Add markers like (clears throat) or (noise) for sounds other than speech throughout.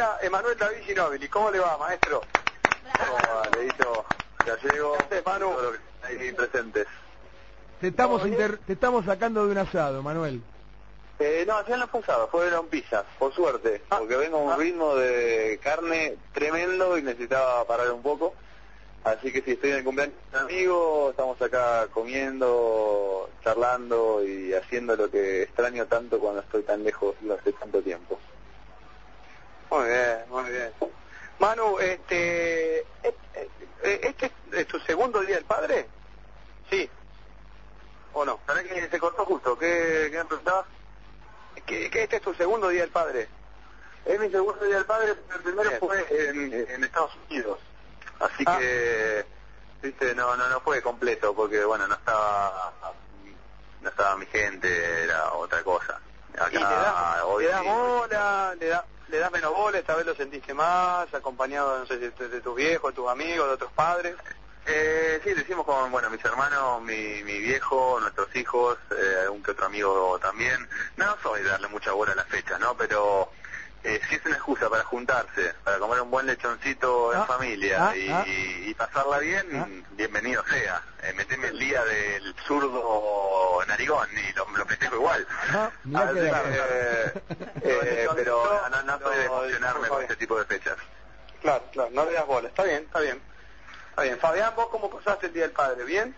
Argentina, Emanuel David Ginóbili. ¿Cómo le va, maestro? ¿Cómo va, Leito? Gallego, ¿Qué haces, Manu? ahí presentes. Te estamos, inter- te estamos sacando de un asado, Manuel. Eh, no, ya no pasado, fueron pizzas, por suerte, Ah, porque vengo a un ah. ritmo de carne tremendo y necesitaba parar un poco. Así que si estoy en el cumpleaños de un amigo, estamos acá comiendo, charlando y haciendo lo que extraño tanto cuando estoy tan lejos durante tanto tiempo. Muy bien, muy bien. Manu, este, eh, eh, ¿este es tu segundo día del padre? Sí. ¿O no? ¿Sabés que se cortó justo? ¿Qué, qué me preguntabas? ¿Que, que este es tu segundo día del padre? Es mi segundo día del padre, pero el primero Bien. fue en, en Estados Unidos. Así Ah. que, viste, no, no, no fue completo, porque bueno, no estaba, no estaba mi gente, era otra cosa. Acá, ¿Y le das, hoy le das sí. bola, le, da, le das menos bola, esta vez lo sentiste más, acompañado, no sé, si de, de tus viejos, de tus amigos, de otros padres? Eh, sí, lo hicimos con, bueno, mis hermanos, mi, mi viejo, nuestros hijos, eh, algún que otro amigo también. No soy darle mucha bola a las fechas, ¿no? Pero eh, si es una excusa para juntarse, para comer un buen lechoncito en Ah, familia ah, y, ah. y pasarla bien, bienvenido sea. Eh, meteme el día del zurdo narigón y lo, lo festejo igual. Así que eh, (laughs) eh, pero no, no soy de emocionarme con este tipo de fechas. Claro, claro, no le das bola, está bien, está bien. Está bien. Fabián, ¿vos cómo pasaste el día del padre? ¿Bien?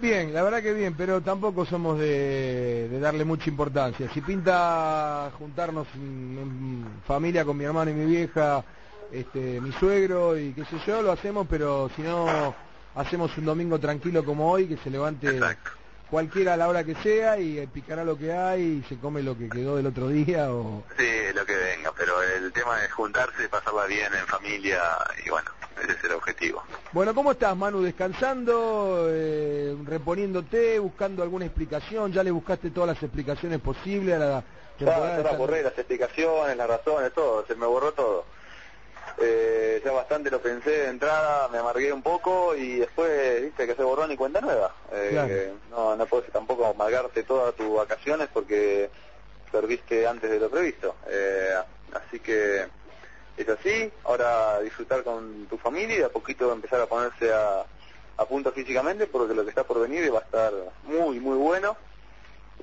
Bien, la verdad que bien, pero tampoco somos de, de darle mucha importancia. Si pinta juntarnos en, en familia con mi hermano y mi vieja, este, mi suegro y qué sé yo, lo hacemos, pero si no, hacemos un domingo tranquilo como hoy, que se levante Exacto. cualquiera a la hora que sea y picará lo que hay y se come lo que quedó del otro día o... Sí, lo que venga, pero el tema es juntarse, pasarla bien en familia y bueno, ese es el objetivo. Bueno, ¿cómo estás, Manu? ¿Descansando, eh, reponiéndote, buscando alguna explicación? ¿Ya le buscaste todas las explicaciones posibles a la temporada? Ya, ya San- borré las explicaciones, las razones, todo, se me borró todo. Eh, ya bastante lo pensé de entrada, me amargué un poco y después, viste, que se borró ni cuenta nueva. Eh, Claro. No, no puedes tampoco amargarte todas tus vacaciones porque perdiste antes de lo previsto. Eh, así que es así, ahora disfrutar con tu familia y de a poquito empezar a ponerse a, a punto físicamente porque lo que está por venir va a estar muy, muy bueno.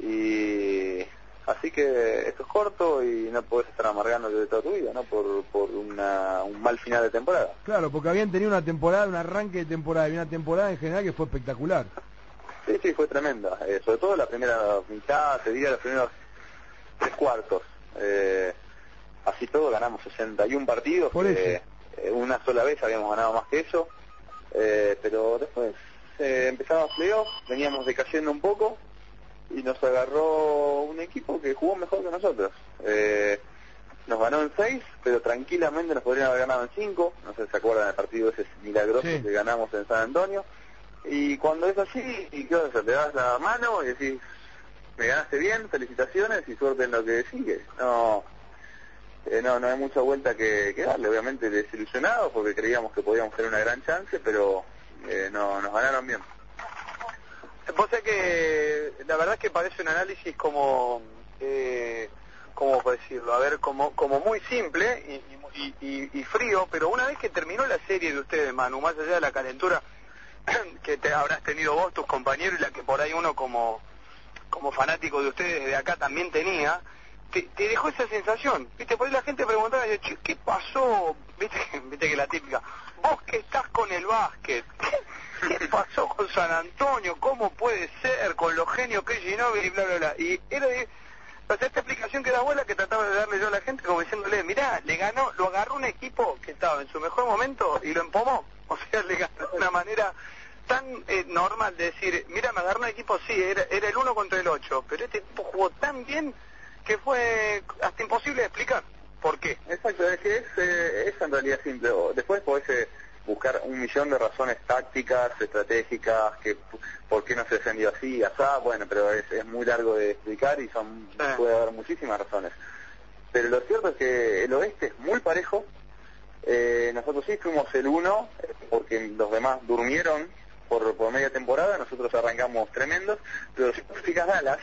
Y así que esto es corto y no puedes estar amargándote de toda tu vida, ¿no? Por, por una, un mal final de temporada. Claro, porque habían tenido una temporada, un arranque de temporada y una temporada en general que fue espectacular. Sí, sí, fue tremenda. Eh, sobre todo la primera mitad, te diría los primeros tres cuartos. Eh, así todo ganamos 61 partidos. Por que, eh, una sola vez habíamos ganado más que eso. Eh, pero después eh, empezamos playoffs, veníamos decayendo un poco y nos agarró un equipo que jugó mejor que nosotros. Eh, nos ganó en seis, pero tranquilamente nos podrían haber ganado en cinco. No sé si se acuerdan del partido ese milagroso Sí. que ganamos en San Antonio. Y cuando es así, ¿y qué? Le das la mano y decís, me ganaste bien, felicitaciones y suerte en lo que sigue. No, eh, no, no hay mucha vuelta que, darle. Obviamente desilusionados porque creíamos que podíamos tener una gran chance, pero eh, no, nos ganaron bien. Vos sabés que la verdad es que parece un análisis como, eh, ¿cómo puedo decirlo? A ver, como, como muy simple y, y- y- y frío, pero una vez que terminó la serie de ustedes, Manu, más allá de la calentura (clears throat) que te habrás tenido vos, tus compañeros, y la que por ahí uno como, como fanático de ustedes desde acá también tenía, te, dejó esa sensación, ¿viste? Por ahí la gente preguntaba, "Che, ¿qué pasó? (laughs) ¿Viste? ¿Viste que la típica? Vos que estás con el básquet, (laughs) ¿qué, pasó con San Antonio? ¿Cómo puede ser? Con los genios que es y bla, bla, bla. Y era de, o sea, esta explicación que da abuela que trataba de darle yo a la gente como diciéndole, mirá, le ganó, lo agarró un equipo que estaba en su mejor momento y lo empomó. (laughs) O sea, le ganó de una manera tan eh, normal de decir, mira, me agarró un equipo, sí, era, era el uno contra el ocho, pero este equipo jugó tan bien que fue hasta imposible de explicar. ¿Por qué? Exacto, es que es, eh, es en realidad simple. Después podés eh, buscar un millón de razones tácticas, estratégicas, que por qué no se defendió así, asá, bueno, pero es, es muy largo de explicar y son Sí. puede haber muchísimas razones. Pero lo cierto es que el oeste es muy parejo. Eh, nosotros sí fuimos el uno, porque los demás durmieron por, por media temporada, nosotros arrancamos tremendos, pero si fijas Dallas,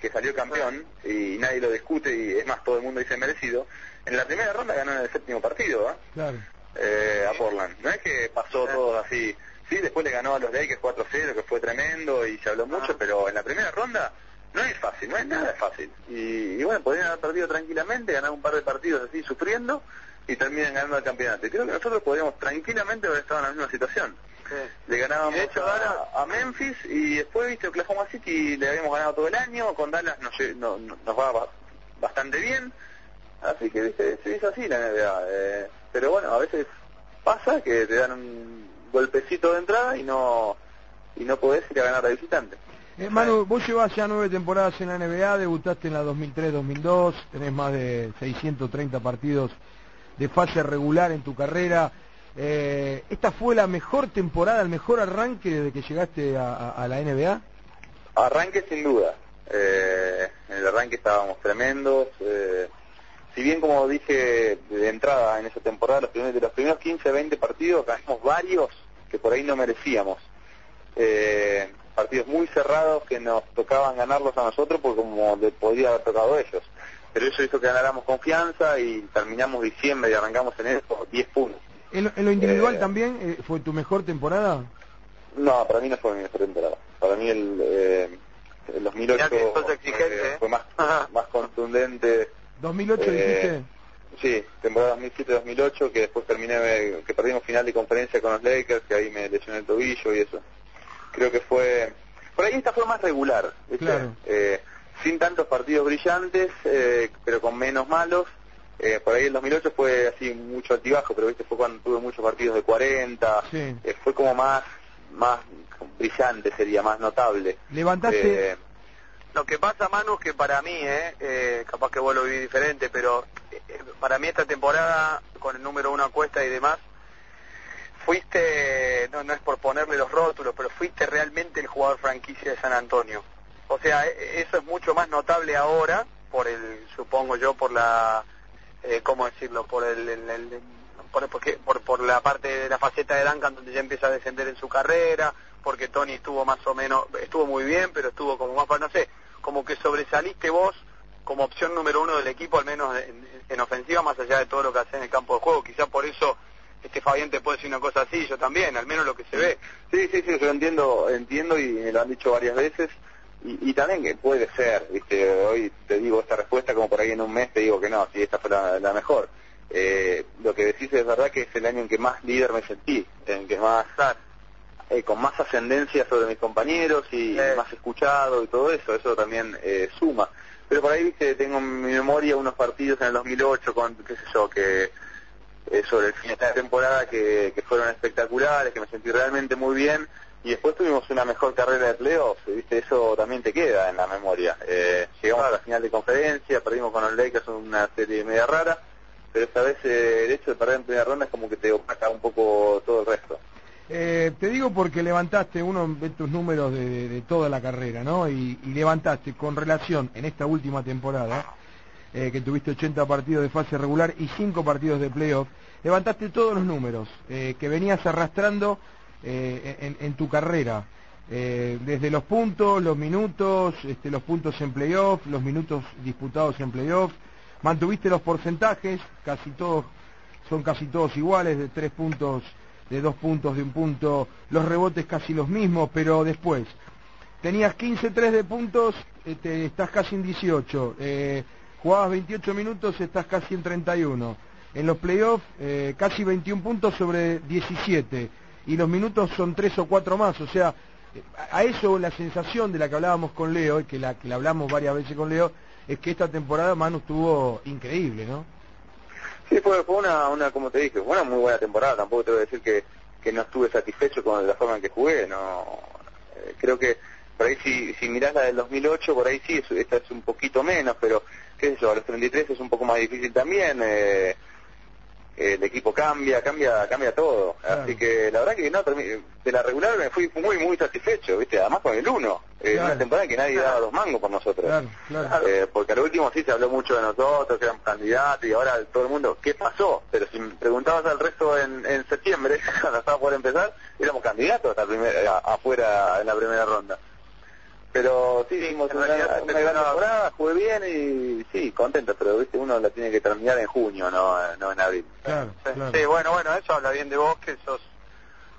que salió campeón y nadie lo discute y es más todo el mundo dice merecido, en la primera ronda ganó en el séptimo partido, ¿eh? Claro. Eh, a Portland. No es que pasó todo así. Sí, después le ganó a los Lakers 4-0, que fue tremendo y se habló mucho, pero en la primera ronda no es fácil, no es nada fácil. Y, y bueno, podrían haber perdido tranquilamente, ganar un par de partidos así sufriendo y terminan ganando el campeonato. Y creo que nosotros podríamos tranquilamente haber estado en la misma situación. Le ganábamos De hecho, a, ahora- a Memphis y después, viste, Oklahoma City le habíamos ganado todo el año, con Dallas nos, no- no- nos va ba- bastante bien, así que, viste, se hizo así la NBA. eh, pero bueno, a veces pasa que te dan un golpecito de entrada y no y no podés ir a ganar de visitante. Eh, Manu, vos llevas ya nueve temporadas en la NBA, debutaste en la 2003-2002, tenés más de 630 partidos de fase regular en tu carrera. Eh, ¿Esta fue la mejor temporada, el mejor arranque desde que llegaste a, a- la NBA? Arranque sin duda. Eh, en el arranque estábamos tremendos. eh, si bien como dije de entrada en esa temporada, los primeros, de los primeros 15, 20 partidos ganamos varios que por ahí no merecíamos. Eh, partidos muy cerrados que nos tocaban ganarlos a nosotros porque como le podría haber tocado ellos. Pero eso hizo que ganáramos confianza y terminamos diciembre y arrancamos en eso 10 puntos. ¿En lo, en lo individual Eh, también eh, fue tu mejor temporada? No, para mí no fue mi mejor temporada. Para mí el, eh, el 2008 Mirá que sos exigente, eh, ¿eh? fue más, Ajá. (laughs) más contundente. 2008 Eh, dijiste. Sí, temporada 2007-2008, que después terminé, eh, que perdimos final de conferencia con los Lakers, que ahí me lesioné el tobillo y eso. Creo que fue... Por ahí esta fue más regular. Claro. Eh, sin tantos partidos brillantes, eh, pero con menos malos. Eh, por ahí el 2008 fue así mucho altibajo, pero viste fue cuando tuve muchos partidos de 40. Sí. Eh, fue como más más brillante sería, más notable. Levantaste... Eh, Lo que pasa, Manu, es que para mí, eh, eh, capaz que vos lo vivís diferente, pero para mí esta temporada, con el número uno a cuesta y demás, fuiste, no, no es por ponerle los rótulos, pero fuiste realmente el jugador franquicia de San Antonio. O sea, e- eso es mucho más notable ahora, por el, supongo yo, por la, eh, ¿cómo decirlo? Por el, el- el- por, porque- por, por la parte de la faceta de Duncan donde ya empieza a descender en su carrera, porque Tony estuvo más o menos, estuvo muy bien, pero estuvo como más, no sé, como que sobresaliste vos como opción número uno del equipo, al menos en, en ofensiva, más allá de todo lo que hace en el campo de juego. Quizás por eso este Fabián te puede decir una cosa así, yo también, al menos lo que se ve. Sí, sí, sí, yo entiendo, entiendo y me lo han dicho varias veces. Y, y también que puede ser, ¿viste? hoy te digo esta respuesta como por ahí en un mes te digo que no, si esta fue la, la mejor. Eh, lo que decís es verdad que es el año en que más líder me sentí, en que más, eh, con más ascendencia sobre mis compañeros y más escuchado y todo eso, eso también eh, suma. Pero por ahí, viste, tengo en mi memoria unos partidos en el 2008 con, qué sé yo, que eh, sobre el final de temporada que, que fueron espectaculares, que me sentí realmente muy bien y después tuvimos una mejor carrera de playoffs, viste, eso también te queda en la memoria. Eh, llegamos a la final de conferencia, perdimos con los Lakers una serie media rara, pero esta vez eh, el hecho de perder en primera ronda es como que te opaca un poco todo el resto. Eh, te digo porque levantaste uno de tus números de, de- toda la carrera, ¿no? Y, y levantaste con relación en esta última temporada, eh, que tuviste 80 partidos de fase regular y 5 partidos de playoff, levantaste todos los números eh, que venías arrastrando eh, en, tu carrera. Eh, desde los puntos, los minutos, este, los puntos en playoff, los minutos disputados en playoff, mantuviste los porcentajes, casi todos son casi todos iguales, de tres puntos, de dos puntos, de un punto, los rebotes casi los mismos, pero después, tenías 15-3 de puntos, este, estás casi en 18, eh, jugabas 28 minutos, estás casi en 31, en los playoffs eh, casi 21 puntos sobre 17, y los minutos son 3 o 4 más, o sea, a eso la sensación de la que hablábamos con Leo, y que la que la hablamos varias veces con Leo, es que esta temporada Manu estuvo increíble, ¿no? Sí, fue, fue una, una, como te dije, fue una muy buena temporada. Tampoco te voy a decir que, que no estuve satisfecho con la forma en que jugué. No, Eh, creo que por ahí si, si mirás la del 2008, por ahí sí, es- esta es un poquito menos, pero qué sé yo, a los 33 es un poco más difícil también. eh, el equipo cambia, cambia, cambia todo. Claro. Así que la verdad que no, de la regular me fui muy, muy satisfecho, ¿viste? Además con el 1. Eh, Claro. Una temporada que nadie daba dos mangos por nosotros. Claro. Eh, porque al último sí se habló mucho de nosotros, que éramos candidatos, y ahora todo el mundo, ¿qué pasó? Pero si me preguntabas al resto en, en septiembre, (laughs) cuando estaba por empezar, éramos candidatos hasta primer- a- afuera en la primera ronda. Pero sí, hicimos una, gran, una gran temporada, jugué bien y sí, contento, pero viste uno la tiene que terminar en junio, no, no en abril. Claro, Sí, claro. sí, bueno, bueno, eso habla bien de vos, que sos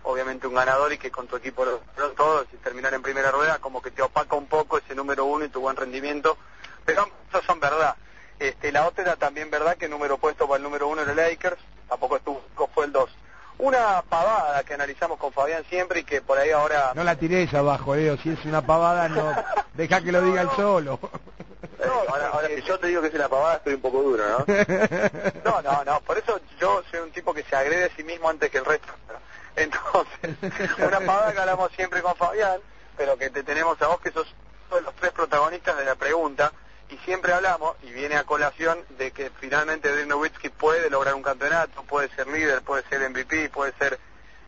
obviamente un ganador y que con tu equipo lo logró todo, si terminar en primera rueda, como que te opaca un poco ese número uno y tu buen rendimiento, pero eso son verdad. Este, la otra era también verdad que el número puesto para el número uno era el Lakers, tampoco estuvo, fue el dos. Una pavada que analizamos con Fabián siempre y que por ahí ahora... No la tirés abajo, Leo. Si es una pavada, no. (laughs) Deja que lo diga él solo. Eh, ahora, ahora si yo te digo que es una pavada, estoy un poco duro, ¿no? (laughs) No, no, no, por eso yo soy un tipo que se agrede a sí mismo antes que el resto. Entonces, (laughs) una pavada que hablamos siempre con Fabián, pero que te tenemos a vos que sos uno de los tres protagonistas de la pregunta, y siempre hablamos, y viene a colación, de que finalmente Dirk Nowitzki puede lograr un campeonato, puede ser líder, puede ser MVP, puede ser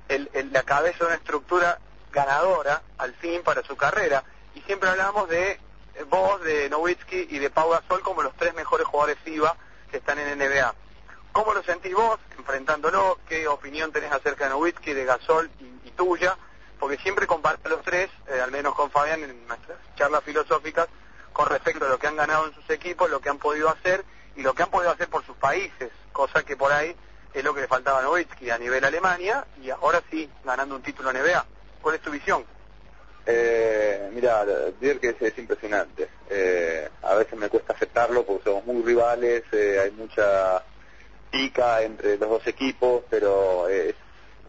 el, la cabeza de una estructura ganadora, al fin, para su carrera. Y siempre hablamos de eh, vos, de Nowitzki y de Pau Gasol como los tres mejores jugadores FIBA que están en NBA. ¿Cómo lo sentís vos enfrentándolo? ¿Qué opinión tenés acerca de Nowitzki, de Gasol y, y tuya? Porque siempre comparto los tres, eh, al menos con Fabián en nuestras charlas filosóficas, con respecto a lo que han ganado en sus equipos, lo que han podido hacer y lo que han podido hacer por sus países, cosa que por ahí es lo que le faltaba a Nowitzki a nivel Alemania y ahora sí, ganando un título en NBA. ¿Cuál es tu visión? Eh, mira, Dirk es, es impresionante. Eh, a veces me cuesta aceptarlo porque somos muy rivales, eh, hay mucha pica entre los dos equipos, pero es,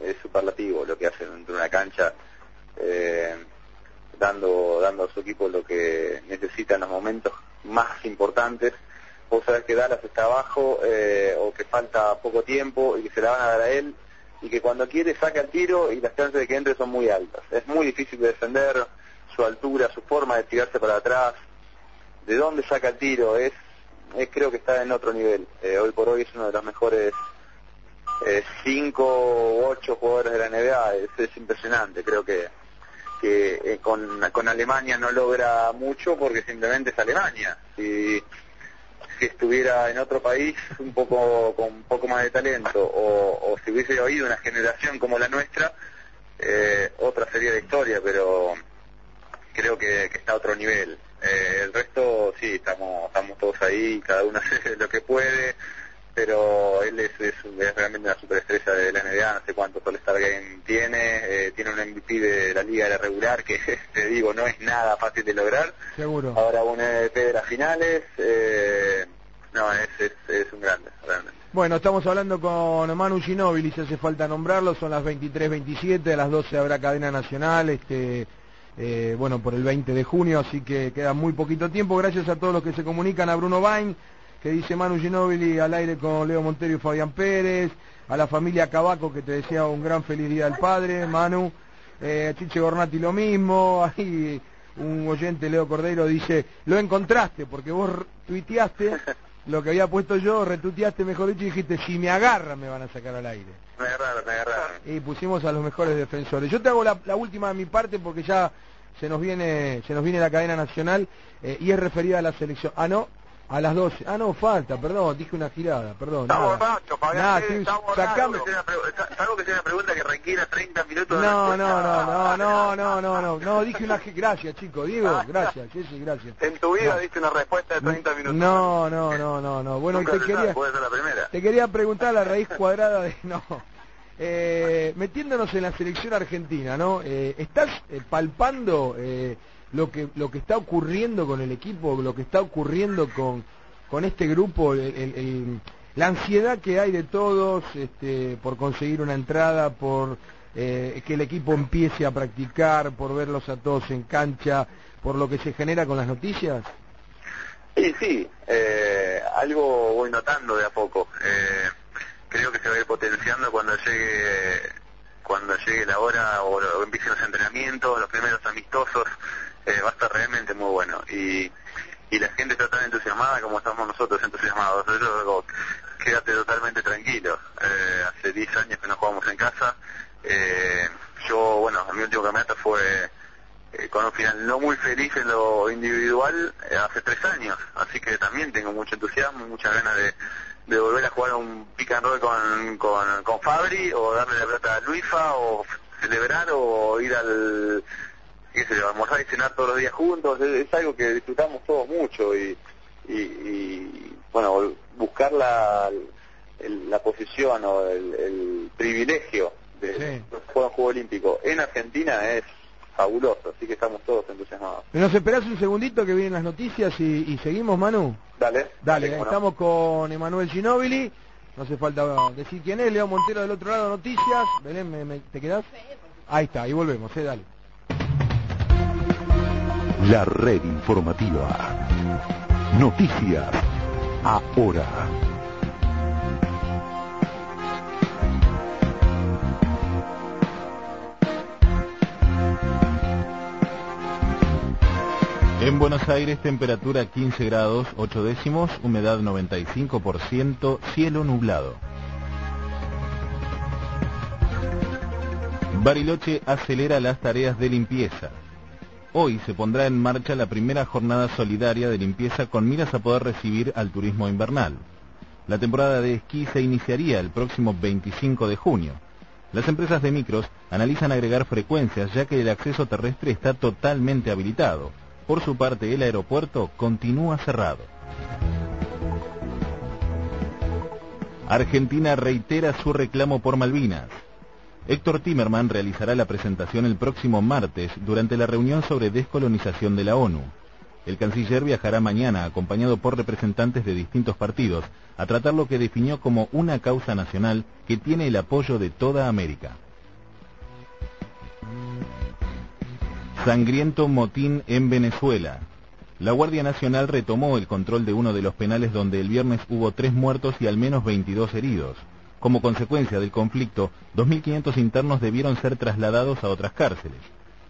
es superlativo lo que hacen dentro de una cancha, eh, dando, dando a su equipo lo que necesita en los momentos más importantes. Vos sabés que Dallas está abajo eh, o que falta poco tiempo y que se la van a dar a él y que cuando quiere saca el tiro y las chances de que entre son muy altas. Es muy difícil de defender, su altura, su forma de tirarse para atrás, de dónde saca el tiro, es, es creo que está en otro nivel. Eh, hoy por hoy es uno de los mejores eh, cinco o ocho jugadores de la NBA, es, es impresionante, creo que que eh, con, con Alemania no logra mucho porque simplemente es Alemania. Si, si estuviera en otro país un poco con un poco más de talento o, o si hubiese oído una generación como la nuestra, eh, otra sería la historia, pero creo que, que está a otro nivel. Eh, el resto sí, estamos, estamos todos ahí, cada uno (laughs) hace lo que puede, pero él es, es, es realmente una superestrella de la NBA, no sé cuántos All-Star Game tiene, eh, tiene un MVP de la liga de la regular que (laughs) te digo no es nada fácil de lograr, Seguro. ahora un MVP de las finales, eh, no, es, es, es un grande, realmente. Bueno, estamos hablando con Manu Ginóbili, si hace falta nombrarlo, son las 23.27, a las 12 habrá cadena nacional, este, eh, bueno, por el 20 de junio, así que queda muy poquito tiempo. Gracias a todos los que se comunican, a Bruno Bain, que dice Manu Ginóbili al aire con Leo Montero y Fabián Pérez, a la familia Cabaco que te desea un gran feliz día del padre, Manu, eh, a Chiche Gornati lo mismo, (laughs) ahí un oyente, Leo Cordero, dice, lo encontraste, porque vos tuiteaste lo que había puesto yo, retuiteaste mejor dicho y dijiste, si me agarran me van a sacar al aire. Me agarraron, me agarraron. Y pusimos a los mejores defensores. Yo te hago la, la última de mi parte porque ya se nos viene, se nos viene la cadena nacional eh, y es referida a la selección. Ah, no, a las 12. Ah, no, falta, perdón, dije una girada, perdón. Está nada. borracho, Fabián, Nada, sí, estoy- está borracho. sacame- Salvo que sea una pregunta que requiera 30 minutos de No, no, no, no, no, no, no, no, no, dije una gracias, chico, Diego, gracias, sí, sí, gracias. En tu vida No. diste una respuesta de 30 minutos. No, no, no, no, no. Bueno, Nunca te quería, la primera. te quería preguntar la raíz cuadrada de... (laughs) No. Eh, metiéndonos en la selección argentina, ¿no? Eh, ¿Estás eh, palpando eh, lo que lo que está ocurriendo con el equipo, lo que está ocurriendo con, con este grupo, el- la ansiedad que hay de todos este, por conseguir una entrada, por eh, que el equipo empiece a practicar, por verlos a todos en cancha, por lo que se genera con las noticias? Sí, sí, eh, algo voy notando de a poco. Eh, creo que se va a ir potenciando cuando llegue cuando llegue la hora o, o empiecen los entrenamientos, los primeros amistosos, eh, va a estar realmente muy bueno. Y, y la gente está tan entusiasmada como estamos nosotros entusiasmados. Yo digo, quédate totalmente tranquilo. Eh, hace 10 años que no jugamos en casa. Eh, yo, bueno, mi último campeonato fue eh, con un final no muy feliz en lo individual eh, hace tres años, así que también tengo mucho entusiasmo y muchas ganas de, de volver a jugar un pick and roll con, con, con Fabri o darle la plata a Luifa o celebrar o ir al qué sé yo, almorzar y cenar todos los días juntos, es, es algo que disfrutamos todos mucho y, y, y, bueno, buscar la, el- la posición o el, el privilegio de Sí. jugar un juego olímpico en Argentina es fabuloso, así que estamos todos entusiasmados. ¿Nos esperás un segundito que vienen las noticias y, y seguimos, Manu? Dale, Dale, no. estamos con Emanuel Ginóbili. No hace falta decir quién es. Leo Montero del otro lado, noticias. Belén, ¿me, me- te quedás? Ahí está, y volvemos, eh, dale. La red informativa. Noticias. Ahora. En Buenos Aires, temperatura 15 grados 8 décimos, humedad 95%, cielo nublado. Bariloche acelera las tareas de limpieza. Hoy se pondrá en marcha la primera jornada solidaria de limpieza con miras a poder recibir al turismo invernal. La temporada de esquí se iniciaría el próximo 25 de junio. Las empresas de micros analizan agregar frecuencias ya que el acceso terrestre está totalmente habilitado. Por su parte, el aeropuerto continúa cerrado. Argentina reitera su reclamo por Malvinas. Héctor Timerman realizará la presentación el próximo martes durante la reunión sobre descolonización de la ONU. El canciller viajará mañana acompañado por representantes de distintos partidos a tratar lo que definió como una causa nacional que tiene el apoyo de toda América. Sangriento motín en Venezuela. La Guardia Nacional retomó el control de uno de los penales donde el viernes hubo tres muertos y al menos 22 heridos. Como consecuencia del conflicto, 2.500 internos debieron ser trasladados a otras cárceles.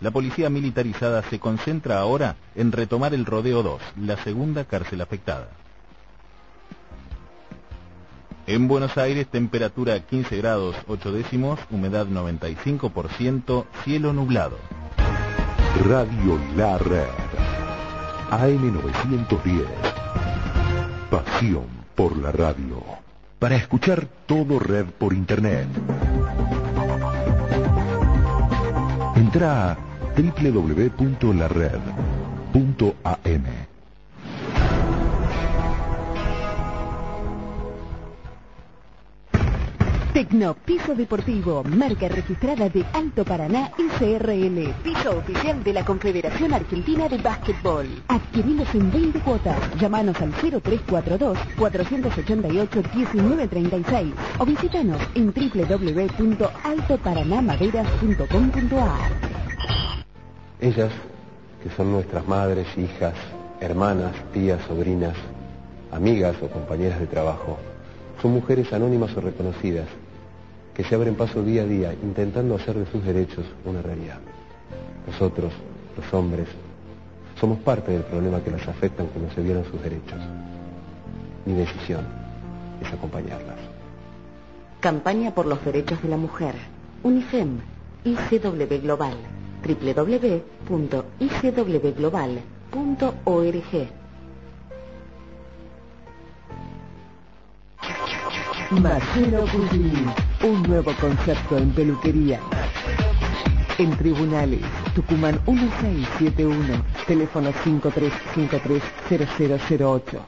La policía militarizada se concentra ahora en retomar el Rodeo 2, la segunda cárcel afectada. En Buenos Aires, temperatura 15 grados 8 décimos, humedad 95%, cielo nublado. Radio La Red. AM910. Pasión por la radio. Para escuchar todo red por internet. Entra a www.lared.am. Tecno Piso Deportivo, marca registrada de Alto Paraná y CRL. Piso oficial de la Confederación Argentina de Básquetbol. Adquirilos en 20 cuotas. Llámanos al 0342-488-1936 o visítanos en www.altoparanamaderas.com.ar. Ellas, que son nuestras madres, hijas, hermanas, tías, sobrinas, amigas o compañeras de trabajo, son mujeres anónimas o reconocidas que se abren paso día a día intentando hacer de sus derechos una realidad. Nosotros, los hombres, somos parte del problema que las afectan cuando se violan sus derechos. Mi decisión es acompañarlas. Campaña por los derechos de la mujer. UNIFEM. ICW Global. www.icwglobal.org. Marcelo Cusini. Un nuevo concepto en peluquería. En tribunales. Tucumán 1671. Teléfono 5353-0008.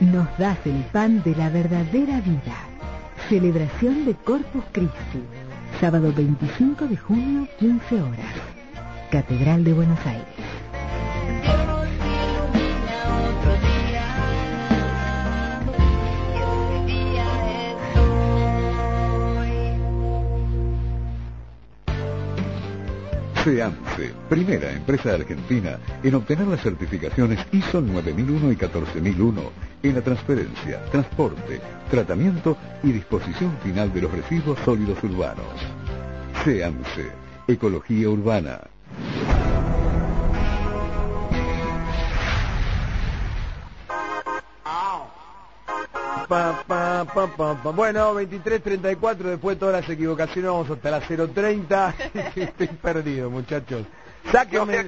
Nos das el pan de la verdadera vida. Celebración de Corpus Christi. Sábado 25 de junio, 15 horas. Catedral de Buenos Aires. SEAMSE, primera empresa argentina en obtener las certificaciones ISO 9001 y 14001 en la transferencia, transporte, tratamiento y disposición final de los residuos sólidos urbanos. SEAMSE, Ecología Urbana. Pa, pa, pa. Bueno, 23.34, después de todas las equivocaciones vamos hasta las (laughs) 0.30. Estoy perdido, muchachos. Sáquenme,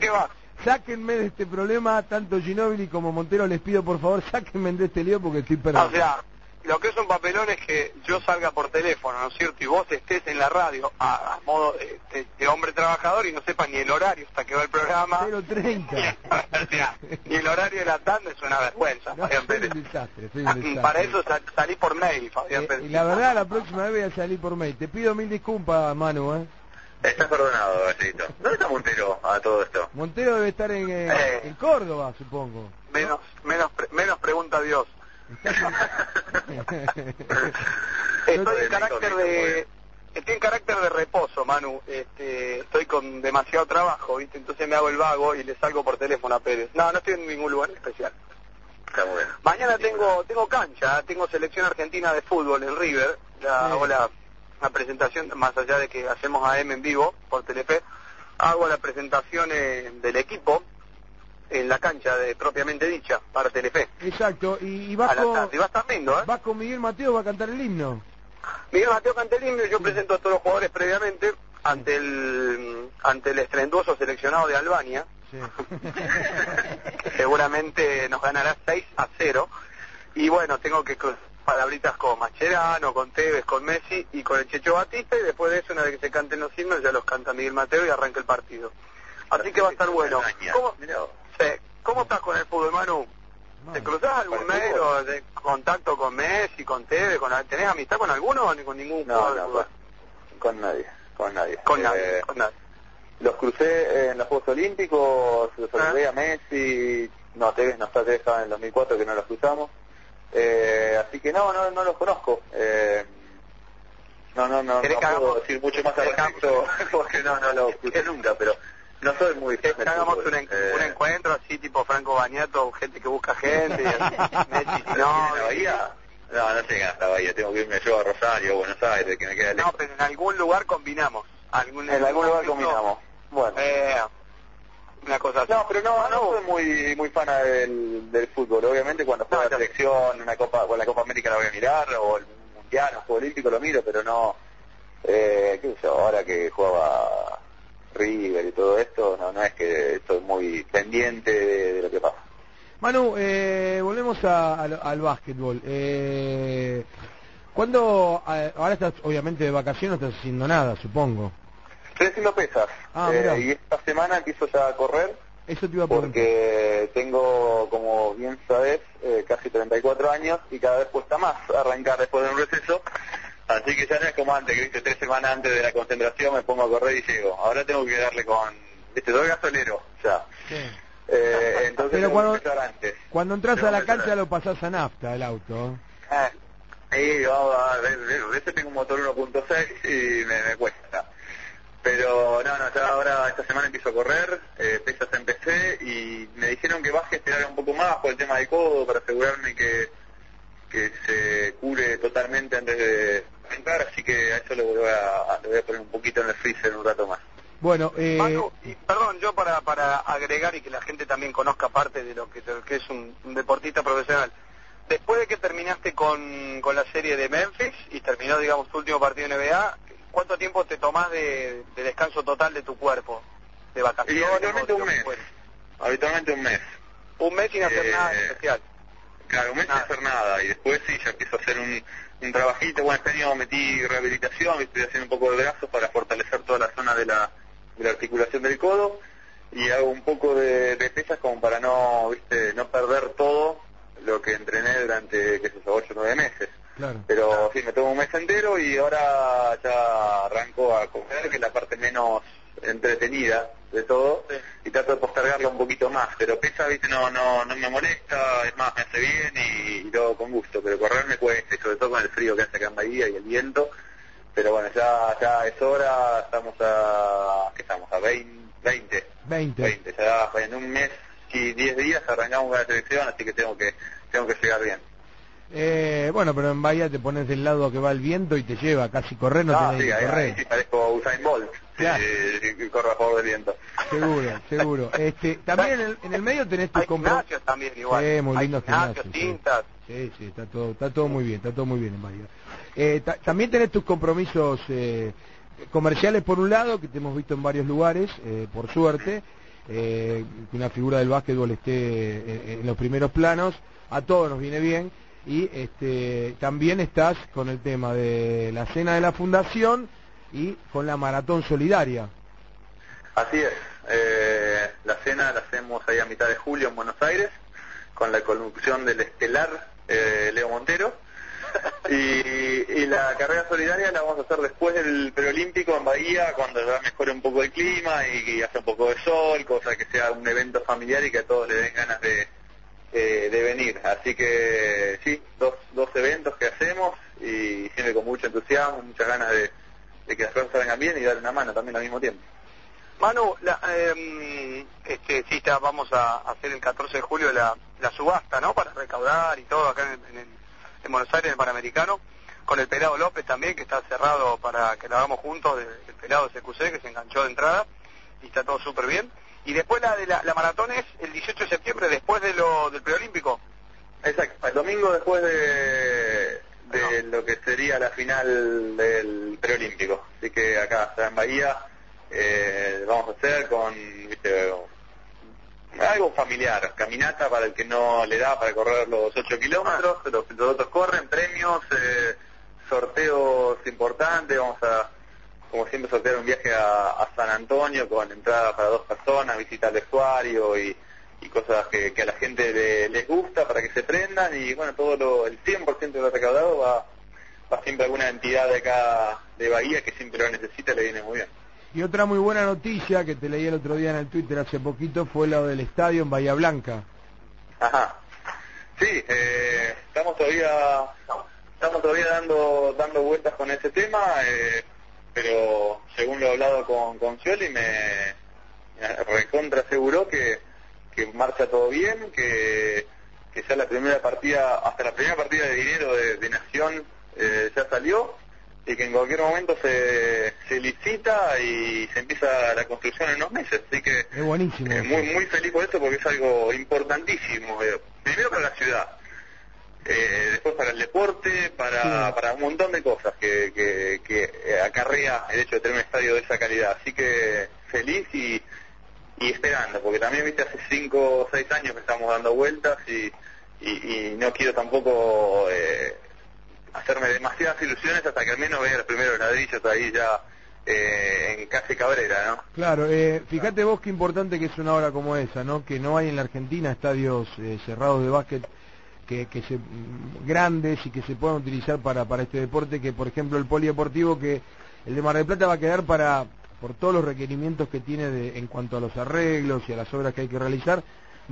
sáquenme de este problema, tanto Ginóbili como Montero, les pido por favor, sáquenme de este lío porque estoy perdido. O sea, lo que es un papelón es que yo salga por teléfono, ¿no es cierto? Y vos estés en la radio a, a modo de, de- de hombre trabajador y no sepa ni el horario hasta que va el programa. 030. (laughs) O sea, ni el horario de la tanda es una vergüenza, No, Fabián Pérez. un desastre, (laughs) un desastre. Para eso sal- salí por mail, Fabián Eh, Pérez. y la verdad, la próxima vez voy a salir por mail. Te pido mil disculpas, Manu, ¿eh? Estás perdonado, Gallito. ¿Dónde está Montero a todo esto? Montero debe estar en, eh, Eh. en Córdoba, supongo. Menos, menos, pre- menos pregunta a Dios. Estoy en carácter de estoy en carácter de reposo, Manu. Este, estoy con demasiado trabajo, ¿viste? Entonces me hago el vago y le salgo por teléfono a Pérez. No, no estoy en ningún lugar especial. Está. Mañana tengo tengo cancha, tengo selección argentina de fútbol en River. Sí. hago la, la presentación, más allá de que hacemos AM en vivo por Telefe, hago la presentación eh, del equipo en la cancha de propiamente dicha para Telefe. Exacto, y, y A vas la con, tarde. Y va a estar lindo, ¿eh? vas con Miguel Mateo, va a cantar el himno. Miguel Mateo Cantelino, yo presento a todos los jugadores previamente ante el ante el estruendoso seleccionado de Albania, Sí. (laughs) que seguramente nos ganará 6 a 0. Y bueno, tengo que palabritas con Mascherano, con Tevez, con Messi y con el Checho Batista y después de eso, una vez que se canten los himnos, ya los canta Miguel Mateo y arranca el partido. Así que va a estar bueno. ¿Cómo. Sí, ¿cómo estás con el fútbol, Manu? ¿Te cruzás algún mail o de contacto con Messi, con Tevez? Con, ¿Tenés amistad con alguno o ni con ningún No, jugador no, con, con nadie, con nadie. Con Eh, nadie, con nadie. Los crucé en los Juegos Olímpicos, los saludé a Messi, no, Tevez no está, Tevez estaba en el 2004 que no los cruzamos. Eh, así que no, no, no los conozco. Eh, no, no, no, no ¿Querés que puedo decir mucho más al respecto (laughs) porque no, no los crucé nunca, pero no soy muy del hagamos fútbol. un, en- Eh, un encuentro así tipo Franco Bañato, gente que busca gente, (laughs) Messi, ¿No no, Bahía? No, no llegan hasta Bahía, tengo que irme yo a Rosario, Buenos Aires, que me queda no, lejos. pero en algún lugar combinamos. Algún, en algún lugar combinamos. Bueno. Eh, una cosa así. No, pero no, no soy muy muy fan del, del fútbol. Obviamente cuando juega No, la selección, una copa, o la Copa América la voy a mirar, o el Mundial, o el Juego Olímpico lo miro, pero no, eh, qué sé yo, ahora que jugaba River y todo esto, no, no es que estoy muy pendiente de, de lo que pasa. Manu, eh, volvemos a- al, al básquetbol. Eh, ¿Cuándo, ahora estás obviamente de vacaciones, no estás haciendo nada, supongo? Estoy haciendo pesas, Ah, eh, y esta semana empiezo ya a correr, Eso te iba a porque tengo, como bien sabes, eh, casi 34 años y cada vez cuesta más arrancar después de un receso. Así que ya no es como antes, que viste, tres semanas antes de la concentración me pongo a correr y llego. Ahora tengo que darle con, viste, soy gasolero ya. Sí. Eh, entonces Pero cuando- antes. Entras Tengo a la cancha lo pasás a nafta, el auto. Eh, Sí, a ver, a veces tengo un motor 1.6 y me, me cuesta. Pero no, no, ya ahora esta semana empiezo a correr, eh, pesas empecé y me dijeron que baje, esperar un poco más por el tema del codo para asegurarme que, que se cure totalmente antes de arrancar, así que a eso le voy a, le voy a poner un poquito en el freezer un rato más. Bueno, eh, Manu, y perdón, yo para, para agregar y que la gente también conozca parte de lo que, de lo que es un, un deportista profesional. Después de que terminaste con, con la serie de Memphis y terminó, digamos, tu último partido en NBA, ¿cuánto tiempo te tomás de, de descanso total de tu cuerpo? ¿De Y vacaciones? habitualmente o de un mes, habitualmente un mes. Un mes sin hacer Eh, nada especial. Claro, un mes sin Nada. hacer nada y después sí, ya empiezo a hacer un, un trabajito. Bueno, este año metí rehabilitación, estoy haciendo un poco de brazos para fortalecer toda la zona de la, de la articulación del codo y hago un poco de, de pesas como para no, viste, no perder todo lo que entrené durante, qué sé yo, 8 o 9 meses. claro. Pero sí, me tomo un mes entero y ahora ya arranco a comer, que es la parte menos entretenida de todo, Sí. y trato de postergarlo un poquito más, pero pesa, viste, no, no, no me molesta, es más, me hace bien y, y lo hago con gusto, pero correr me cuesta, y sobre todo con el frío que hace acá en Bahía y el viento, pero bueno, ya, ya es hora, estamos a, ¿qué estamos? A 20, 20, 20. 20, ya en un mes y 10 días arrancamos con la selección, así que tengo que, tengo que llegar bien. Eh, bueno, pero en Bahía te pones del lado que va el viento y te lleva, casi correr no Ah, tenés sí, que ahí, correr. ahí parezco Usain Bolt, Claro. eh, que corre a favor del viento. Seguro, seguro. (laughs) Este, también en el, en el medio tenés tus gimnasios también igual. Sí, muy lindos gimnasios, tintas. Sí, sí, está todo, está todo muy bien, está todo muy bien en Bahía. Eh, ta- también tenés tus compromisos eh, comerciales por un lado, que te hemos visto en varios lugares, eh, por suerte, eh, que una figura del básquetbol esté en, en los primeros planos, a todos nos viene bien. Y este, también estás con el tema de la cena de la fundación y con la maratón solidaria. Así es, eh, la cena la hacemos ahí a mitad de julio en Buenos Aires, con la conducción del estelar eh, Leo Montero. Y, la carrera solidaria la vamos a hacer después del preolímpico en Bahía, cuando ya mejore un poco el clima y, y hace un poco de sol, cosa que sea un evento familiar y que a todos les den ganas de, eh, de venir. Así que sí, dos, dos eventos que hacemos y siempre con mucho entusiasmo, muchas ganas de, que las cosas salgan bien y dar una mano también al mismo tiempo. Manu, la, eh, este, sí, vamos a hacer el 14 de julio la, la subasta, ¿no? Para recaudar y todo acá en, en, en Buenos Aires, en el Panamericano, con el Pelado López también, que está cerrado para que lo hagamos juntos, el Pelado CQC, que se enganchó de entrada y está todo súper bien. Y después la de la, maratón es el 18 de septiembre, después de lo, del preolímpico. Exacto, el domingo después de, de lo que sería la final del preolímpico. Así que acá, en Bahía, eh, vamos a hacer con algo familiar, caminata para el que no le da para correr los 8 kilómetros, ah. los, los otros corren, premios, eh, sorteos importantes, vamos a como siempre, sortear un viaje a, San Antonio con entrada para dos personas, visita al estuario y, cosas que, a la gente les gusta para que se prendan y bueno, todo lo, el 100% de lo recaudado va, va siempre a alguna entidad de acá de Bahía que siempre lo necesita y le viene muy bien. Y otra muy buena noticia que te leí el otro día en el Twitter hace poquito fue la del estadio en Bahía Blanca. Ajá. Sí, eh, estamos todavía estamos todavía dando dando vueltas con ese tema. Eh, pero según lo he hablado con, con Scioli me, recontra aseguró que, que marcha todo bien, que, que ya la primera partida, hasta la primera partida de dinero de, Nación eh, ya salió y que en cualquier momento se, se licita y se empieza la construcción en unos meses. Así que es buenísimo. Eh, muy, muy feliz por esto porque es algo importantísimo. Eh, primero para la ciudad, eh, después para el deporte, para, para un montón de cosas que, que, eh, acarrea el hecho de tener un estadio de esa calidad. Así que feliz y, y esperando, porque también, viste, hace cinco o seis años que estamos dando vueltas y, y, no quiero tampoco eh, hacerme demasiadas ilusiones hasta que al menos vea el primero ladrillos ahí ya eh, en casi Cabrera, ¿no? Claro, eh, fíjate vos qué importante que es una hora como esa, ¿no? Que no hay en la Argentina estadios cerrados de básquet que, se, grandes y que se puedan utilizar para, para este deporte, que por ejemplo el polideportivo, que el de Mar del Plata va a quedar para, por todos los requerimientos que tiene de, en cuanto a los arreglos y a las obras que hay que realizar,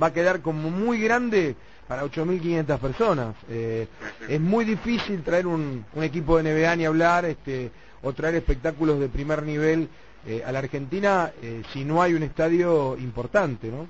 va a quedar como muy grande para 8.500 personas. Eh, es muy difícil traer un, un, equipo de NBA ni hablar, este, o traer espectáculos de primer nivel eh, a la Argentina eh, si no hay un estadio importante, ¿no?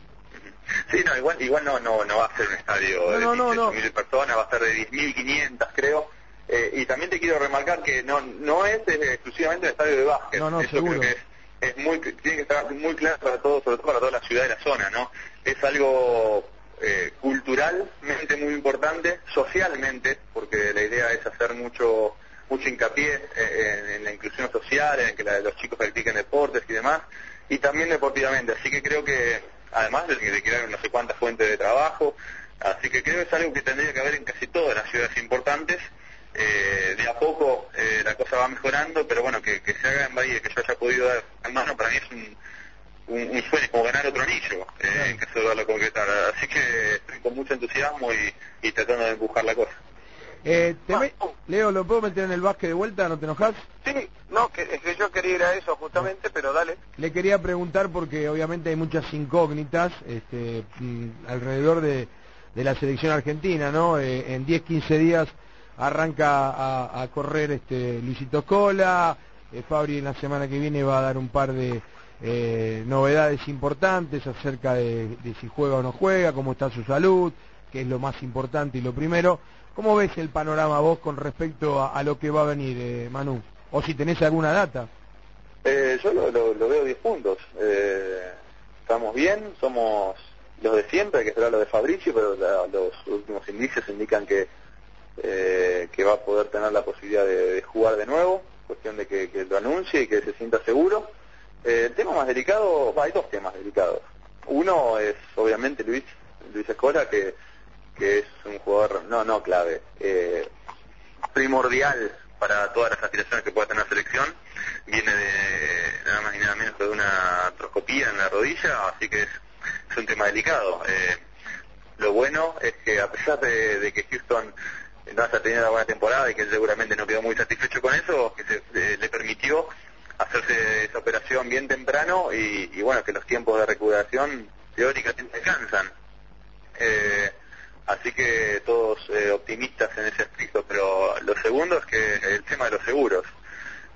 Sí, no, igual, igual no, no, no va a ser un estadio de 18.000 personas, va a ser de 10.500 creo. Eh, y también te quiero remarcar que no, no es exclusivamente un estadio de básquet. No, no, Eso creo que es, muy, tiene que estar muy claro para todos, sobre todo para toda la ciudad y la zona, ¿no? Es algo eh, culturalmente muy importante, socialmente, porque la idea es hacer mucho mucho hincapié eh, en, la inclusión social, en que los chicos practiquen deportes y demás, y también deportivamente. Así que creo que además de, de crear no sé cuántas fuentes de trabajo. Así que creo que es algo que tendría que haber en casi todas las ciudades importantes. Eh, de a poco eh, la cosa va mejorando, pero bueno, que, se haga en Bahía, que yo haya podido dar en mano, para mí es un, un, sueño, como ganar otro anillo, eh, en caso de darlo a concretar. Así que estoy con mucho entusiasmo y, y tratando de empujar la cosa. Eh, Leo, ¿lo puedo meter en el básquet de vuelta? ¿No te enojas? Sí, no, que, es que yo quería ir a eso justamente, pero dale. Le quería preguntar porque obviamente hay muchas incógnitas este, mm, alrededor de, la selección argentina, ¿no? Eh, en 10, 15 días arranca a, correr este Luisito Cola, eh, Fabri en la semana que viene va a dar un par de eh, novedades importantes acerca de si juega o no juega, cómo está su salud, que es lo más importante y lo primero. ¿Cómo ves el panorama vos con respecto a, lo que va a venir, eh, Manu? O si tenés alguna data. Eh, yo lo, veo 10 puntos. Eh, estamos bien, somos los de siempre, que será lo de Fabricio, pero los últimos indicios indican que, que va a poder tener la posibilidad de, jugar de nuevo, cuestión de que, lo anuncie y que se sienta seguro. el tema más delicado, hay dos temas delicados. Uno es obviamente Luis, Luis Escola, que que es un jugador, no, no clave, eh, primordial para todas las aspiraciones que pueda tener la selección. Viene de nada más y nada menos que de una artroscopía en la rodilla, así que es, un tema delicado. Eh, lo bueno es que a pesar de, que Houston no haya tenido una buena temporada y que él seguramente no quedó muy satisfecho con eso, que se, le permitió hacerse esa operación bien temprano y, y bueno, que los tiempos de recuperación teóricamente alcanzan. Eh, así que todos eh, optimistas en ese aspecto, pero lo segundo es que el tema de los seguros.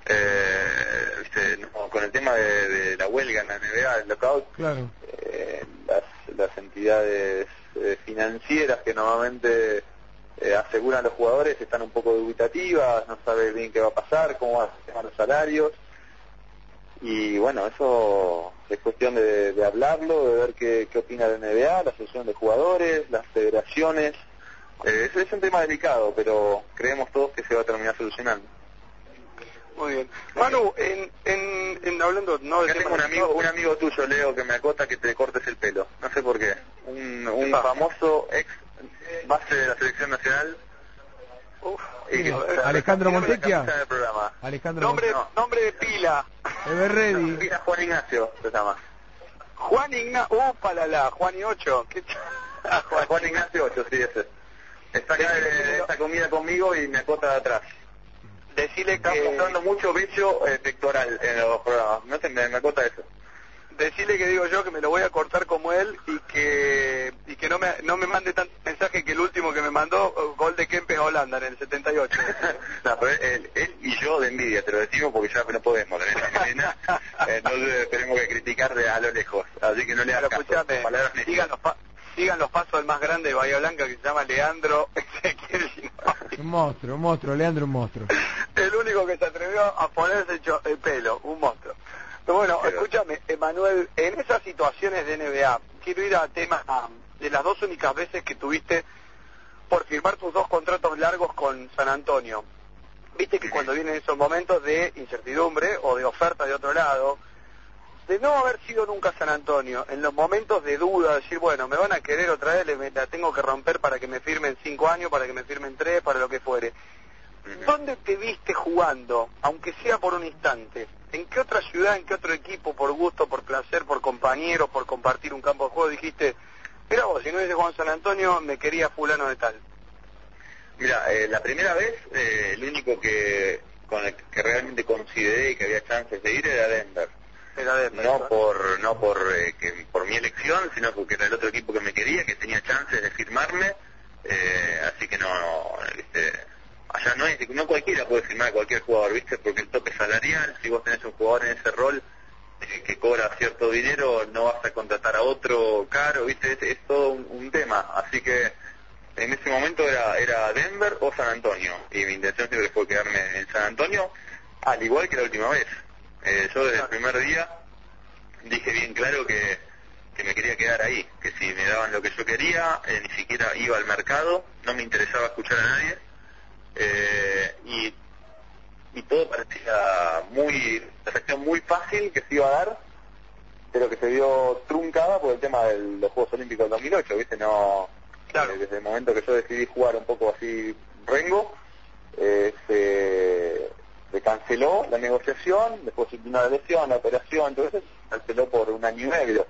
Eh, viste, no, con el tema de, de, la huelga en la NBA, el lockout, Claro. eh, las, las entidades eh, financieras que normalmente eh, aseguran a los jugadores están un poco dubitativas, no sabe bien qué va a pasar, cómo van a ser los salarios. Y bueno, eso es cuestión de, de hablarlo, de ver qué, qué opina la NBA, la asociación de jugadores, las federaciones. Eh, es, es un tema delicado, pero creemos todos que se va a terminar solucionando. Muy bien. Manu, en, en, en hablando, no Acá tengo un amigo, un amigo tuyo, Leo, que me acota que te cortes el pelo. No sé por qué. Un, un famoso ex base de la selección nacional. Uf, Alejandro Montecchia. Alejandro nombre, no. nombre de pila. Everready. Mira, Juan Ignacio se llama. Juan Ignacio, upa la la, Juan y Ocho. ¿Qué ch- Ah, Juan, Juan Ignacio 8, sí, ese. Está acá de esta comida conmigo y me acota de atrás. Decirle Está que, mostrando mucho vello eh, pectoral en los programas. No sé, me, me acota eso. Decirle que digo yo que me lo voy a cortar como él y que y que no me no me mande tanto mensaje que el último que me mandó eh, gol de Kempes a Holanda en el 78. (laughs) no, pero él, él y yo de envidia, te lo decimos porque ya no podemos tener esa melena. Entonces tenemos que criticar de a lo lejos. Así que no le hagas los, pa- sigan los pasos del más grande de Bahía Blanca que se llama Leandro. (laughs) Un monstruo, un monstruo, Leandro, un monstruo. El único que se atrevió a ponerse el pelo, un monstruo. Pero bueno, Pero- escúchame, Emanuel, en esas situaciones de NBA, quiero ir a tema ah, de las dos únicas veces que tuviste por firmar tus dos contratos largos con San Antonio. Viste que cuando vienen esos momentos de incertidumbre o de oferta de otro lado, de no haber sido nunca San Antonio, en los momentos de duda, decir, bueno, me van a querer otra vez, me la tengo que romper para que me firmen cinco años, para que me firmen tres, para lo que fuere. ¿Dónde te viste jugando, aunque sea por un instante? ¿En qué otra ciudad, en qué otro equipo, por gusto, por placer, por compañeros, por compartir un campo de juego, dijiste, mira vos, si no hubiese jugado en San Antonio, me quería fulano de tal? Mira, eh, la primera vez, eh, el único que con el que realmente consideré que había chances de ir era Denver. Era Denver, No ¿no? por no por eh, que por mi elección, sino porque era el otro equipo que me quería, que tenía chances de firmarme. eh, así que no, no, este, allá no es, no cualquiera puede firmar a cualquier jugador, ¿viste? Porque el tope salarial, si vos tenés un jugador en ese rol eh, que cobra cierto dinero, no vas a contratar a otro caro, ¿viste? Es, todo un, un tema. Así que en ese momento era, era Denver o San Antonio. Y mi intención siempre fue quedarme en San Antonio, al igual que la última vez. Eh, yo desde el primer día dije bien claro que, que me quería quedar ahí, que si me daban lo que yo quería, eh, ni siquiera iba al mercado, no me interesaba escuchar a nadie. Eh, y, y todo parecía muy, reacción muy fácil que se iba a dar, pero que se vio truncada por el tema de los Juegos Olímpicos del 2008, ¿viste? No, Claro. eh, desde el momento que yo decidí jugar un poco así rengo, eh, se, se canceló la negociación, después de una lesión, la operación, entonces se canceló por un año y medio.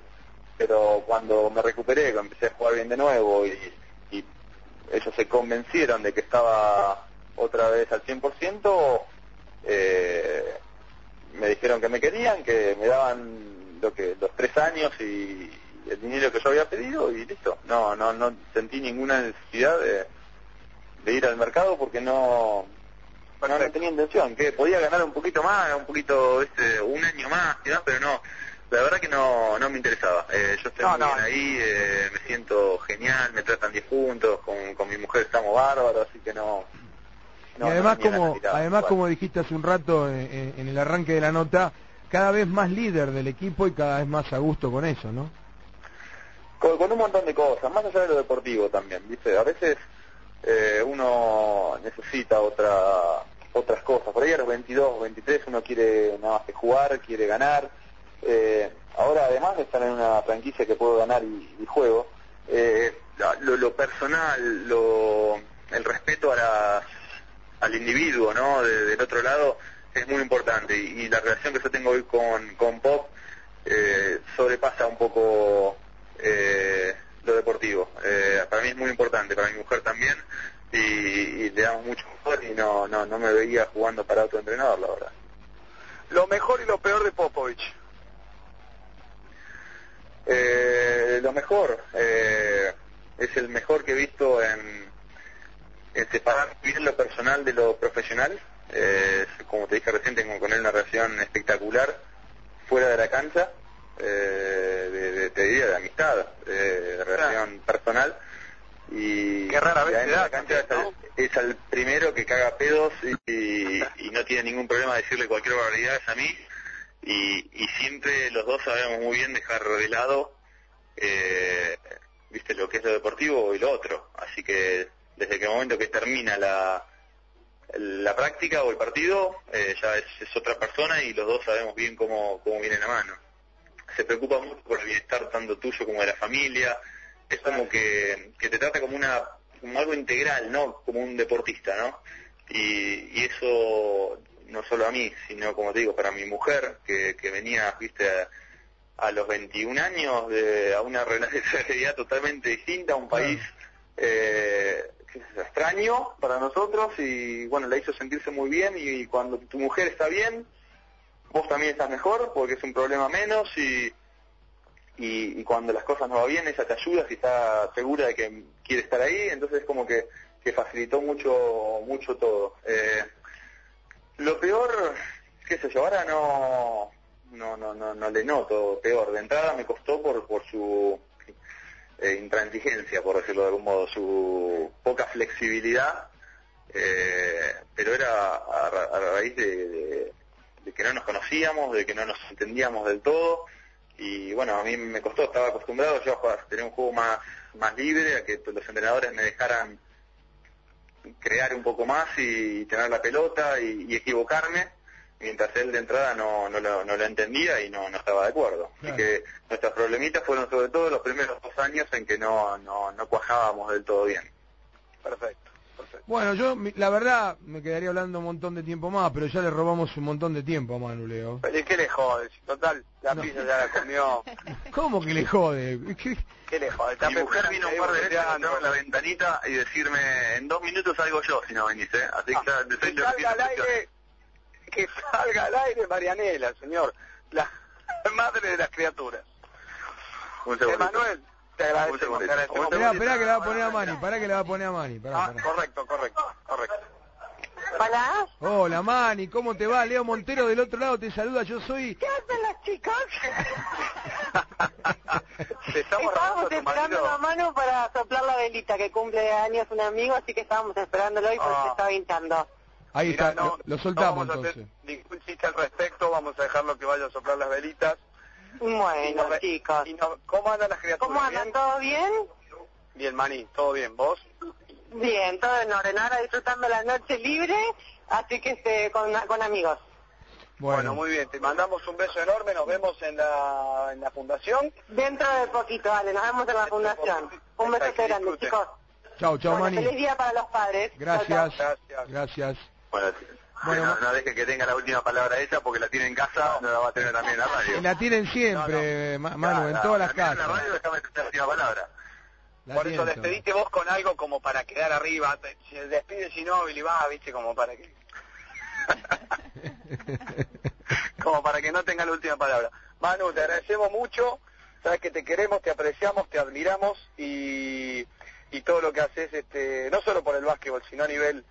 Pero cuando me recuperé, cuando empecé a jugar bien de nuevo y, y ellos se convencieron de que estaba otra vez al 100%, eh, me dijeron que me querían, que me daban lo que los tres años y el dinero que yo había pedido y listo. No, no, no sentí ninguna necesidad de, de ir al mercado porque no, no, no tenía intención. Que podía ganar un poquito más, un poquito, este, un año más, demás, pero no. La verdad que no, no me interesaba. Eh, yo estoy No, muy bien ahí, eh, me siento genial, me tratan 10 puntos, con, con mi mujer estamos bárbaros, así que no. No y además, no como, además como dijiste hace un rato en, en- en el arranque de la nota, cada vez más líder del equipo y cada vez más a gusto con eso, ¿no? con, con un montón de cosas, más allá de lo deportivo también, ¿viste? A veces eh, uno necesita otra otras cosas. Por ahí a los 22, 23 uno quiere nada más que jugar, quiere ganar. Eh, ahora además de estar en una franquicia que puedo ganar y, y juego, eh, lo, lo, personal, lo, el respeto a la, al individuo, ¿no? del otro lado es muy importante y, la relación que yo tengo hoy con, con Pop eh, sobrepasa un poco eh, lo deportivo. Eh, para mí es muy importante, para mi mujer también y, le damos mucho mejor y no, no, no me veía jugando para otro entrenador, la verdad. Lo mejor y lo peor de Popovich. Eh, lo mejor, eh, es el mejor que he visto en separar bien lo personal de lo profesional. Eh, como te dije recién, tengo con él una relación espectacular fuera de la cancha, eh, de, te diría de amistad, de relación personal. Y, Qué rara vez la cancha es, el primero que caga pedos y, y, no tiene ningún problema de decirle cualquier barbaridad, a mí. Y, y siempre los dos sabemos muy bien dejar de lado eh, viste lo que es lo deportivo y lo otro. Así que desde que el momento que termina la, la práctica o el partido, eh, ya es, otra persona y los dos sabemos bien cómo, cómo viene la mano. Se preocupa mucho por el bienestar tanto tuyo como de la familia. Es como que, que te trata como una como algo integral, ¿no? Como un deportista, ¿no? Y, y eso no solo a mí, sino como te digo, para mi mujer, que, que venía, viste, a los 21 años de, a una (laughs) realidad totalmente distinta, a un país eh, extraño para nosotros y bueno, la hizo sentirse muy bien y, cuando tu mujer está bien, vos también estás mejor porque es un problema menos y, y, cuando las cosas no van bien, ella te ayuda si está segura de que quiere estar ahí, entonces como que, que facilitó mucho, mucho todo. Eh, lo peor, qué sé yo, ahora no, no, no, no, no le noto peor. De entrada me costó por, por su eh, intransigencia, por decirlo de algún modo, su poca flexibilidad, eh, pero era a, raíz de, que no nos conocíamos, de que no nos entendíamos del todo, y bueno, a mí me costó, estaba acostumbrado yo a tener un juego más, más libre, a que los entrenadores me dejaran crear un poco más y tener la pelota y equivocarme mientras él de entrada no, no, lo, no lo entendía y no, no estaba de acuerdo. Así que nuestras problemitas fueron sobre todo los primeros dos años en que no, no, no cuajábamos del todo bien. Perfecto. Perfecto. Bueno, yo la verdad me quedaría hablando un montón de tiempo más, pero ya le robamos un montón de tiempo a Manu Leo. ¿Pero qué le jode? Total, la pizza ya la comió. (laughs) ¿Cómo que le jode? ¿Qué, le jode? Mi mujer vino un par de veces a la ventanita y decirme, en dos minutos salgo yo si no venís, ¿eh? Así que ah, ya, al aire (laughs) que salga al aire Marianela, señor, la (laughs) madre de las criaturas. Emanuel, te agradecemos. Espera, espera que le va a poner a Mani, para que le va a poner a Mani. ah, correcto, correcto, correcto. Hola. Hola Mani, ¿cómo te va? Leo Montero del otro lado te saluda, yo soy... ¿Qué hacen las chicas? (laughs) estamos estábamos esperando una mano para soplar la velita que cumple años un amigo, así que estábamos esperándolo y porque se estaba hinchando. Ahí está, lo, soltamos entonces. ningún chiste al respecto, vamos a dejarlo que vaya a soplar las velitas. Bueno, chicos. ¿Cómo andan las criaturas? ¿Cómo andan? ¿Todo bien? Bien, Mani, ¿todo bien? ¿Vos? Bien, todo en orden. Ahora disfrutando la noche libre, así que este, con, con amigos. Bueno. muy bien, te mandamos un beso enorme, nos vemos en la, en la fundación. Dentro de poquito, vale, nos vemos en la fundación. Un beso grande, chicos. Chao, chao, Mani. Feliz día para los padres. Gracias, gracias. Bueno, bueno, no, deje que tenga la última palabra ella porque la tiene en casa, no la va a tener también en la radio. (laughs) La tienen siempre, Manu, en todas las casas. En la radio déjame la última palabra. Por eso despedite vos con algo como para quedar arriba. Si despide Ginóbili, va, viste, como para que... (laughs) como para que no tenga la última palabra. Manu, te agradecemos mucho. Sabes que te queremos, te apreciamos, te admiramos y, y todo lo que haces, este, no solo por el básquetbol, sino a nivel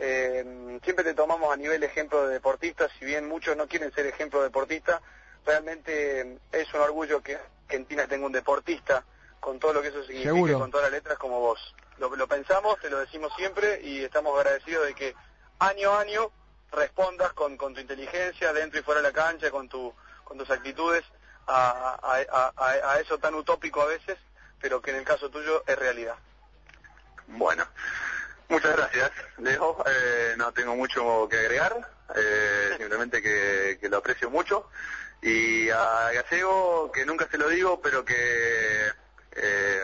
eh, siempre te tomamos a nivel ejemplo de deportista, si bien muchos no quieren ser ejemplo de deportista, realmente es un orgullo que Argentina tenga un deportista con todo lo que eso significa, con todas las letras como vos. Lo, lo pensamos, te lo decimos siempre y estamos agradecidos de que año a año respondas con, con tu inteligencia dentro y fuera de la cancha, con, tu, con tus actitudes a, a, a eso tan utópico a veces, pero que en el caso tuyo es realidad. Bueno, Muchas gracias, Leo. Eh, no tengo mucho que agregar, eh, simplemente que, lo aprecio mucho. Y a Gallego, que nunca se lo digo, pero que eh,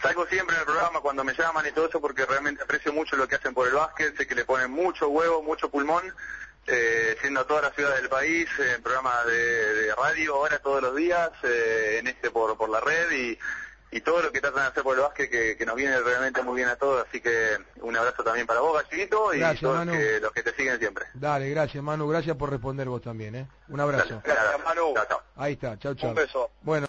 salgo siempre en el programa cuando me llaman y todo eso porque realmente aprecio mucho lo que hacen por el básquet, sé que le ponen mucho huevo, mucho pulmón, eh, siendo todas las ciudades del país, en programas de, de radio ahora todos los días, eh, en este por, por la red y, y todo lo que tratan de hacer por el básquet que, que nos viene realmente muy bien a todos, así que un abrazo también para vos, Gallito, y Gracias, todos Manu. los que, los que te siguen siempre. Dale, gracias Manu, gracias por responder vos también, ¿eh? Un abrazo. Gracias, Manu. Chao, chao. Ahí está, chau, chau. Un beso. Bueno.